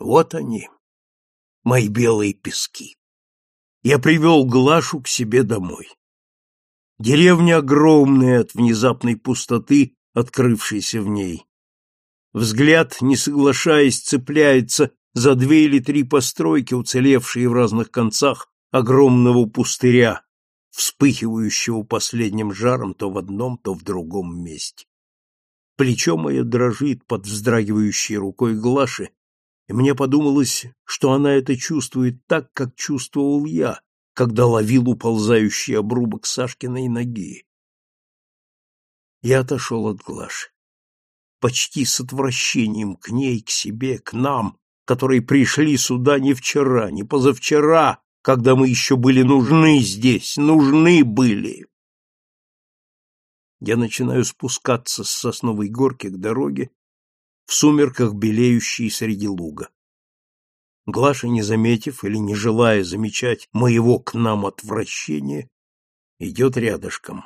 Вот они, мои белые пески. Я привел Глашу к себе домой. Деревня огромная от внезапной пустоты, открывшейся в ней. Взгляд, не соглашаясь, цепляется за две или три постройки, уцелевшие в разных концах огромного пустыря, вспыхивающего последним жаром то в одном, то в другом месте. Плечо мое дрожит под вздрагивающей рукой Глаши, и мне подумалось, что она это чувствует так, как чувствовал я, когда ловил уползающий обрубок Сашкиной ноги. Я отошел от Глаши. Почти с отвращением к ней, к себе, к нам, которые пришли сюда не вчера, не позавчера, когда мы еще были нужны здесь, нужны были. Я начинаю спускаться с сосновой горки к дороге, в сумерках белеющей среди луга. Глаша, не заметив или не желая замечать моего к нам отвращения, идет рядышком.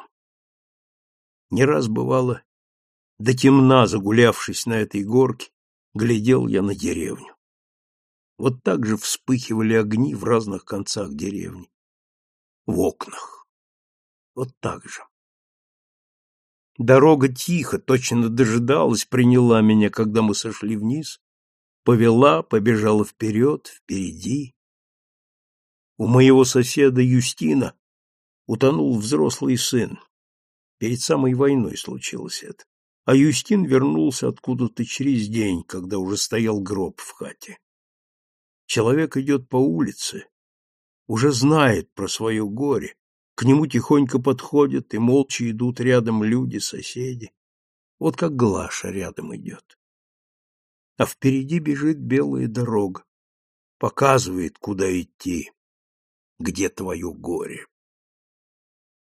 Не раз бывало, до темна загулявшись на этой горке, глядел я на деревню. Вот так же вспыхивали огни в разных концах деревни. В окнах. Вот так же. Дорога тихо, точно дожидалась, приняла меня, когда мы сошли вниз, повела, побежала вперед, впереди. У моего соседа Юстина утонул взрослый сын. Перед самой войной случилось это. А Юстин вернулся откуда-то через день, когда уже стоял гроб в хате. Человек идет по улице, уже знает про свое горе, к нему тихонько подходят и молча идут рядом люди, соседи. Вот как Глаша рядом идет. А впереди бежит белая дорога, показывает, куда идти, где твое горе.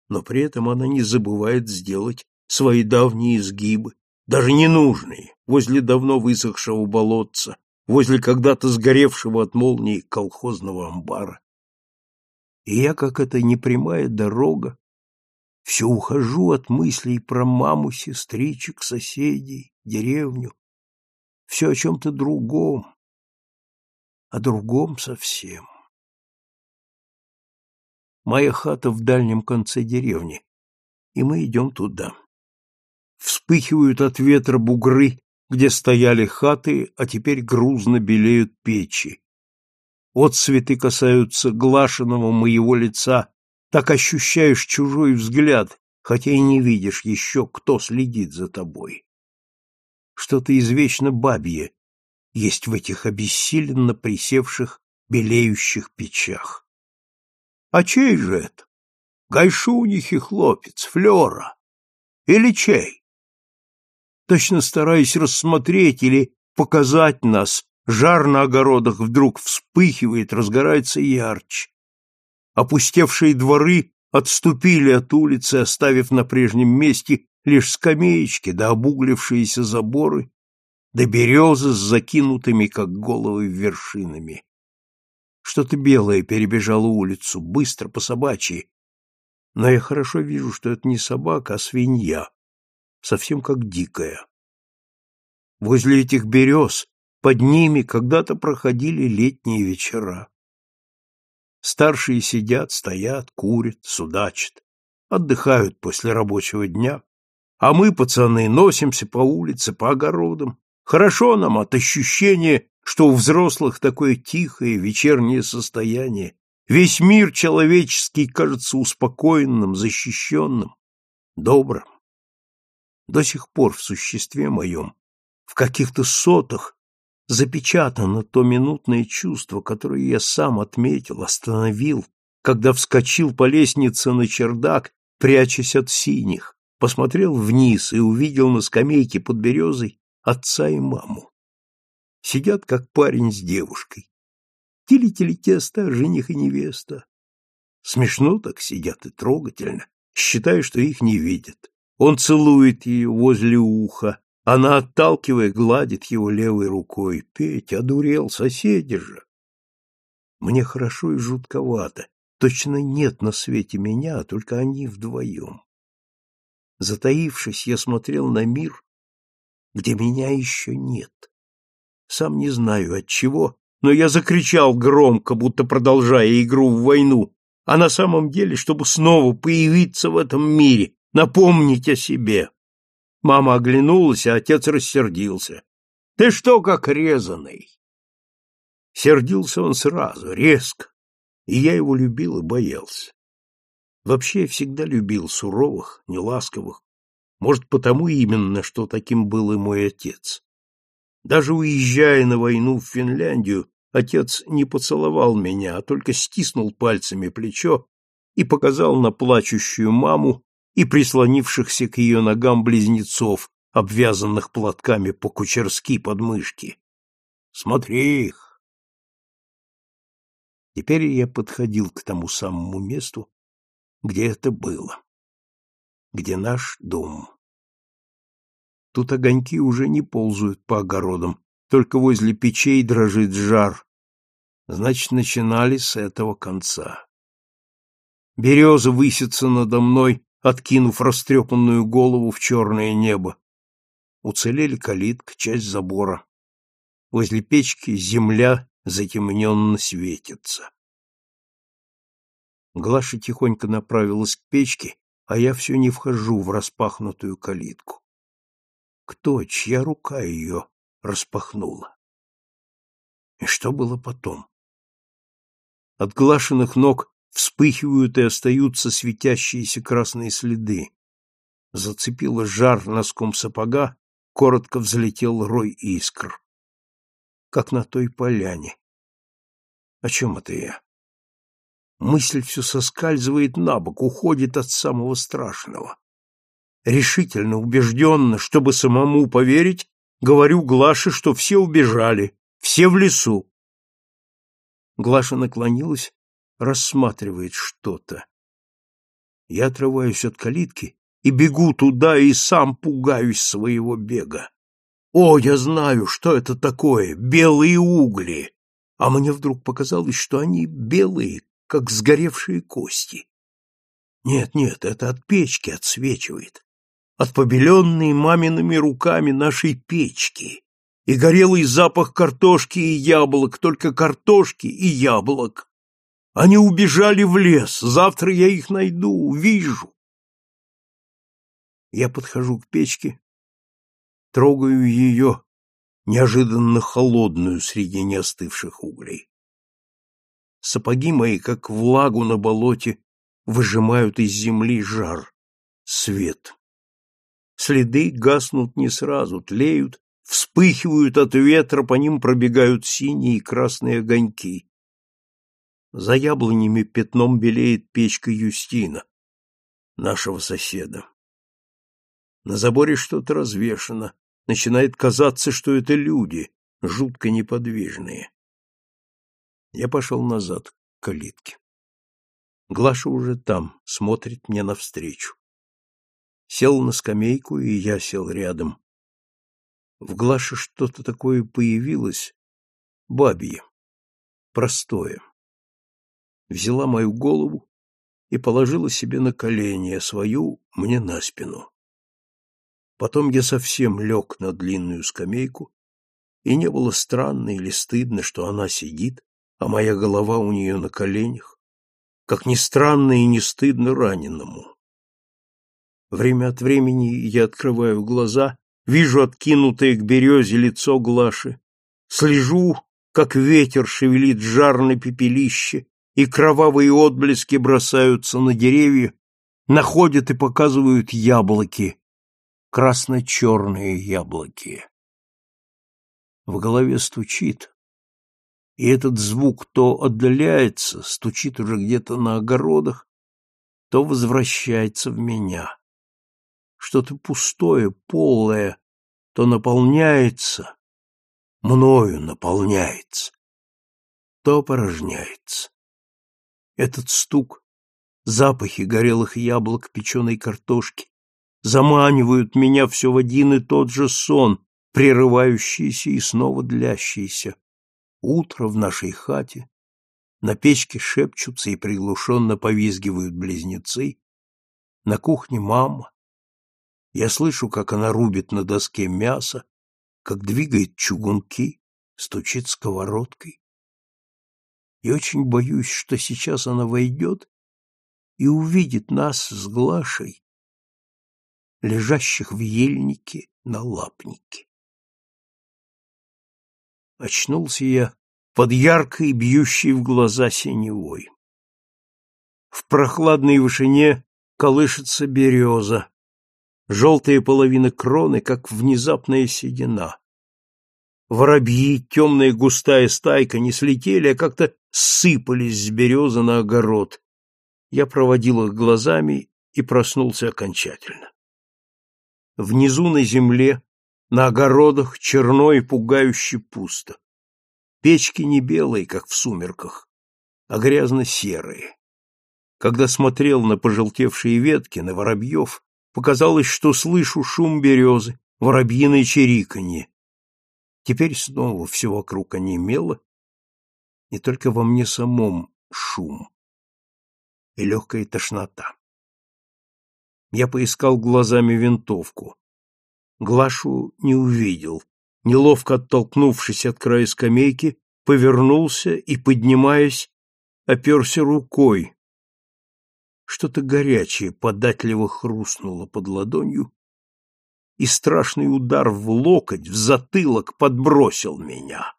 Но при этом она не забывает сделать свои давние изгибы, даже ненужные, возле давно высохшего болотца, возле когда-то сгоревшего от молнии колхозного амбара. И я, как эта непрямая дорога, все ухожу от мыслей про маму, сестричек, соседей, деревню, все о чем-то другом, о другом совсем. Моя хата в дальнем конце деревни, и мы идем туда. Вспыхивают от ветра бугры, где стояли хаты, а теперь грузно белеют печи. Отцветы касаются глашенного моего лица, так ощущаешь чужой взгляд, хотя и не видишь еще, кто следит за тобой. Что-то извечно бабье есть в этих обессиленно присевших, белеющих печах. А чей же это? Гайшунихи хлопец, Флера. Или чей? Точно стараясь рассмотреть или показать нас, Жар на огородах вдруг вспыхивает, разгорается ярче. Опустевшие дворы отступили от улицы, оставив на прежнем месте лишь скамеечки да обуглившиеся заборы, да березы с закинутыми, как головы, вершинами. Что-то белое перебежало улицу, быстро, по собачьи, но я хорошо вижу, что это не собака, а свинья, совсем как дикая. Возле этих берез под ними когда-то проходили летние вечера. Старшие сидят, стоят, курят, судачат, отдыхают после рабочего дня, а мы, пацаны, носимся по улице, по огородам. Хорошо нам от ощущения, что у взрослых такое тихое вечернее состояние. Весь мир человеческий кажется успокоенным, защищенным, добрым. До сих пор в существе моем, в каких-то сотах, запечатано то минутное чувство, которое я сам отметил, остановил, когда вскочил по лестнице на чердак, прячась от синих, посмотрел вниз и увидел на скамейке под березой отца и маму. Сидят, как парень с девушкой. Тили-тили теста, жених и невеста. Смешно так сидят и трогательно, считая, что их не видят. Он целует ее возле уха, она, отталкивая, гладит его левой рукой. Петя, одурел, соседи же. Мне хорошо и жутковато. Точно нет на свете меня, а только они вдвоем. Затаившись, я смотрел на мир, где меня еще нет. Сам не знаю от чего, но я закричал громко, будто продолжая игру в войну, а на самом деле, чтобы снова появиться в этом мире, напомнить о себе. Мама оглянулась, а отец рассердился. — Ты что, как резаный? Сердился он сразу, резко, и я его любил и боялся. Вообще я всегда любил суровых, неласковых, может, потому именно, что таким был и мой отец. Даже уезжая на войну в Финляндию, отец не поцеловал меня, а только стиснул пальцами плечо и показал на плачущую маму и прислонившихся к ее ногам близнецов, обвязанных платками по-кучерски под мышки. Смотри их! Теперь я подходил к тому самому месту, где это было, где наш дом. Тут огоньки уже не ползают по огородам, только возле печей дрожит жар. Значит, начинали с этого конца. Береза высится надо мной, откинув растрепанную голову в черное небо. Уцелели калитка, часть забора. Возле печки земля затемненно светится. Глаша тихонько направилась к печке, а я все не вхожу в распахнутую калитку. Кто, чья рука ее распахнула? И что было потом? От глашенных ног вспыхивают и остаются светящиеся красные следы. Зацепило жар носком сапога, коротко взлетел рой искр. Как на той поляне. О чем это я? Мысль все соскальзывает на бок, уходит от самого страшного. Решительно, убежденно, чтобы самому поверить, говорю Глаше, что все убежали, все в лесу. Глаша наклонилась, рассматривает что-то. Я отрываюсь от калитки и бегу туда, и сам пугаюсь своего бега. О, я знаю, что это такое, белые угли! А мне вдруг показалось, что они белые, как сгоревшие кости. Нет, нет, это от печки отсвечивает. От побеленной мамиными руками нашей печки. И горелый запах картошки и яблок, только картошки и яблок. Они убежали в лес, завтра я их найду, увижу. Я подхожу к печке, трогаю ее, неожиданно холодную среди неостывших углей. Сапоги мои, как влагу на болоте, выжимают из земли жар, свет. Следы гаснут не сразу, тлеют, вспыхивают от ветра, по ним пробегают синие и красные огоньки. За яблонями пятном белеет печка Юстина, нашего соседа. На заборе что-то развешано, начинает казаться, что это люди, жутко неподвижные. Я пошел назад, к калитке. Глаша уже там, смотрит мне навстречу. Сел на скамейку, и я сел рядом. В Глаше что-то такое появилось, бабье, простое. Взяла мою голову и положила себе на колени, а свою мне на спину. Потом я совсем лег на длинную скамейку, и не было странно или стыдно, что она сидит, а моя голова у нее на коленях, как ни странно и не стыдно раненому. Время от времени я открываю глаза, вижу откинутое к березе лицо Глаши, слежу, как ветер шевелит жар на пепелище, и кровавые отблески бросаются на деревья, находят и показывают яблоки, красно-черные яблоки. В голове стучит, и этот звук то отдаляется, стучит уже где-то на огородах, то возвращается в меня. Что-то пустое, полое, то наполняется, мною наполняется, то опорожняется. Этот стук, запахи горелых яблок, печеной картошки заманивают меня все в один и тот же сон, прерывающийся и снова длящийся. Утро в нашей хате, на печке шепчутся и приглушенно повизгивают близнецы, на кухне мама. Я слышу, как она рубит на доске мясо, как двигает чугунки, стучит сковородкой. И очень боюсь, что сейчас она войдет и увидит нас с Глашей, лежащих в ельнике на лапнике. Очнулся я под яркой, бьющей в глаза синевой. В прохладной вышине колышется береза, желтая половина кроны, как внезапная седина. Воробьи, темная густая стайка, не слетели, а как-то сыпались с березы на огород. Я проводил их глазами и проснулся окончательно. Внизу на земле, на огородах, черно и пугающе пусто. Печки не белые, как в сумерках, а грязно-серые. Когда смотрел на пожелтевшие ветки, на воробьев, показалось, что слышу шум березы, воробьиное чириканье. Теперь снова все вокруг онемело, и только во мне самом шум и легкая тошнота. Я поискал глазами винтовку. Глашу не увидел, неловко оттолкнувшись от края скамейки, повернулся и, поднимаясь, оперся рукой. Что-то горячее податливо хрустнуло под ладонью, и страшный удар в локоть, в затылок подбросил меня.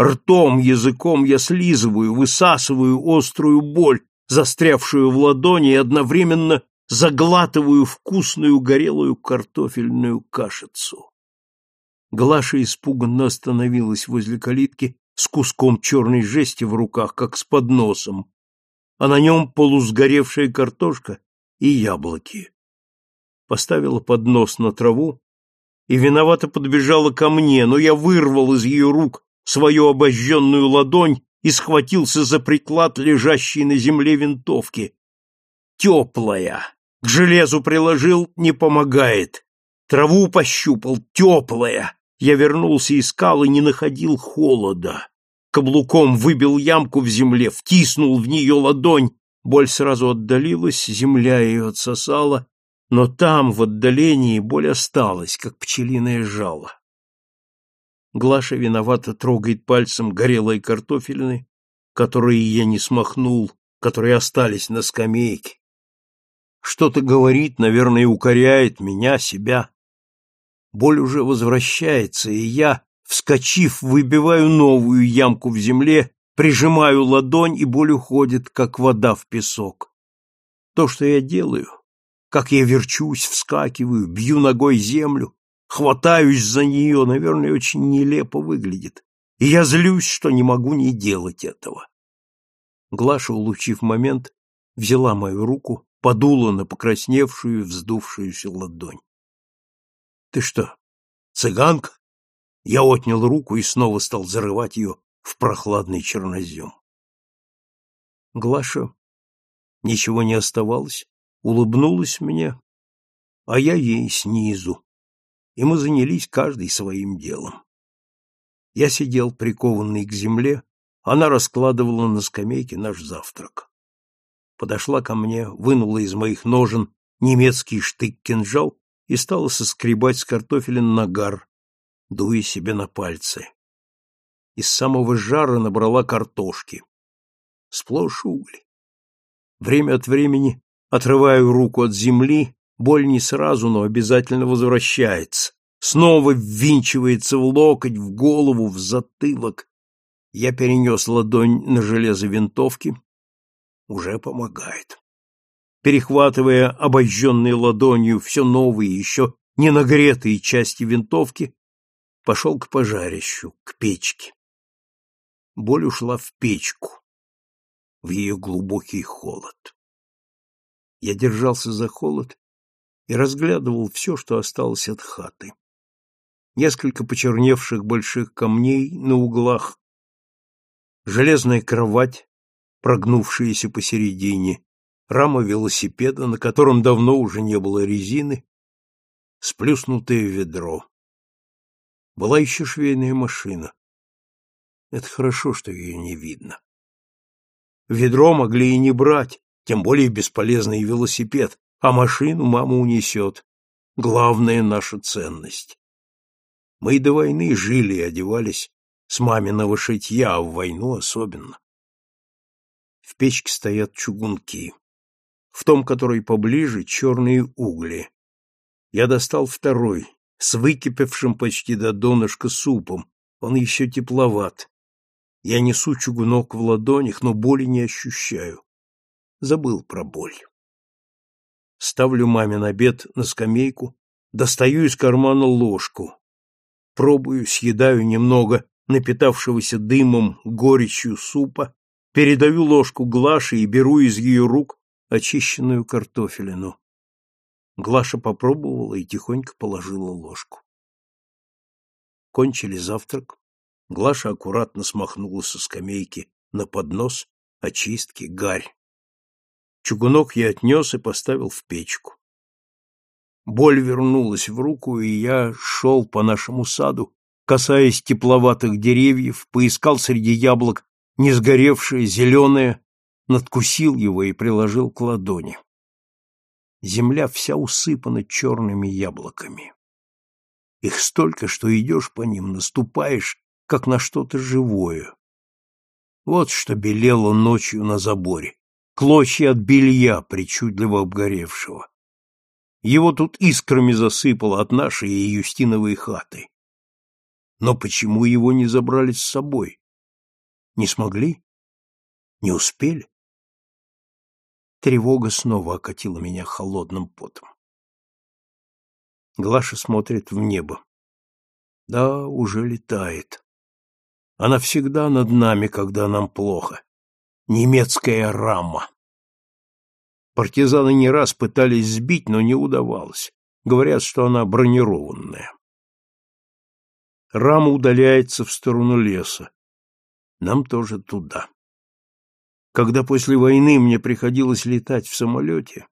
Ртом, языком я слизываю, высасываю острую боль, застрявшую в ладони, и одновременно заглатываю вкусную горелую картофельную кашицу. Глаша испуганно остановилась возле калитки с куском черной жести в руках, как с подносом, а на нем полусгоревшая картошка и яблоки. Поставила поднос на траву и виновато подбежала ко мне, но я вырвал из ее рук свою обожженную ладонь и схватился за приклад, лежащий на земле винтовки. Теплая. К железу приложил, не помогает. Траву пощупал, теплая. Я вернулся, искал и не находил холода. Каблуком выбил ямку в земле, втиснул в нее ладонь. Боль сразу отдалилась, земля ее отсосала, но там, в отдалении, боль осталась, как пчелиное жало. Глаша виновато трогает пальцем горелые картофелины, которые я не смахнул, которые остались на скамейке. Что-то говорит, наверное, укоряет меня, себя. Боль уже возвращается, и я, вскочив, выбиваю новую ямку в земле, прижимаю ладонь, и боль уходит, как вода в песок. То, что я делаю, как я верчусь, вскакиваю, бью ногой землю, хватаюсь за нее, наверное, очень нелепо выглядит, и я злюсь, что не могу не делать этого. Глаша, улучив момент, взяла мою руку, подула на покрасневшую, вздувшуюся ладонь. Ты что, цыганка? Я отнял руку и снова стал зарывать ее в прохладный чернозем. Глаша ничего не оставалось, улыбнулась мне, а я ей снизу, и мы занялись каждый своим делом. Я сидел прикованный к земле, она раскладывала на скамейке наш завтрак. Подошла ко мне, вынула из моих ножен немецкий штык-кинжал и стала соскребать с картофелин нагар, дуя себе на пальцы. Из самого жара набрала картошки. Сплошь угли. Время от времени отрываю руку от земли, боль не сразу, но обязательно возвращается. Снова ввинчивается в локоть, в голову, в затылок. Я перенес ладонь на железо винтовки. Уже помогает перехватывая обожженной ладонью все новые, еще не нагретые части винтовки, пошел к пожарищу, к печке. Боль ушла в печку, в ее глубокий холод. Я держался за холод и разглядывал все, что осталось от хаты. Несколько почерневших больших камней на углах, железная кровать, прогнувшаяся посередине, рама велосипеда, на котором давно уже не было резины, сплюснутое ведро. Была еще швейная машина. Это хорошо, что ее не видно. Ведро могли и не брать, тем более бесполезный велосипед, а машину мама унесет. Главная наша ценность. Мы до войны жили и одевались с маминого шитья, а в войну особенно. В печке стоят чугунки. В том, который поближе, черные угли. Я достал второй, с выкипевшим почти до донышка супом. Он еще тепловат. Я несу чугунок в ладонях, но боли не ощущаю. Забыл про боль. Ставлю мамин обед на скамейку, достаю из кармана ложку. Пробую, съедаю немного напитавшегося дымом, горечью супа, передаю ложку Глаше и беру из ее рук очищенную картофелину. Глаша попробовала и тихонько положила ложку. Кончили завтрак. Глаша аккуратно смахнула со скамейки на поднос очистки гарь. Чугунок я отнес и поставил в печку. Боль вернулась в руку, и я шел по нашему саду, касаясь тепловатых деревьев, поискал среди яблок несгоревшее зеленое, надкусил его и приложил к ладони. Земля вся усыпана черными яблоками. Их столько, что идешь по ним, наступаешь, как на что-то живое. Вот что белело ночью на заборе. Клочья от белья, причудливо обгоревшего. Его тут искрами засыпало от нашей и Юстиновой хаты. Но почему его не забрали с собой? Не смогли? Не успели? Тревога снова окатила меня холодным потом. Глаша смотрит в небо. Да, уже летает. Она всегда над нами, когда нам плохо. Немецкая рама. Партизаны не раз пытались сбить, но не удавалось. Говорят, что она бронированная. Рама удаляется в сторону леса. Нам тоже туда. Когда после войны мне приходилось летать в самолете,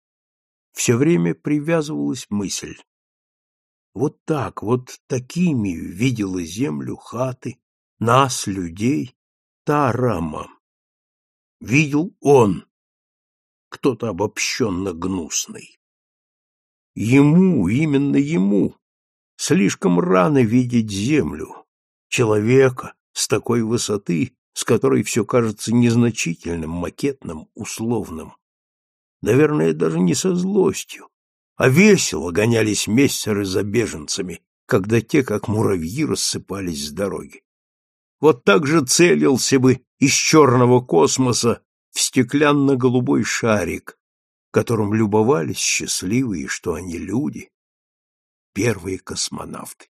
все время привязывалась мысль. Вот так, вот такими видела землю, хаты, нас, людей, та рама. Видел он, кто-то обобщенно гнусный. Ему, именно ему, слишком рано видеть землю, человека с такой высоты, с которой все кажется незначительным, макетным, условным. Наверное, даже не со злостью, а весело гонялись мессеры за беженцами, когда те, как муравьи, рассыпались с дороги. Вот так же целился бы из черного космоса в стеклянно-голубой шарик, которым любовались счастливые, что они люди, первые космонавты.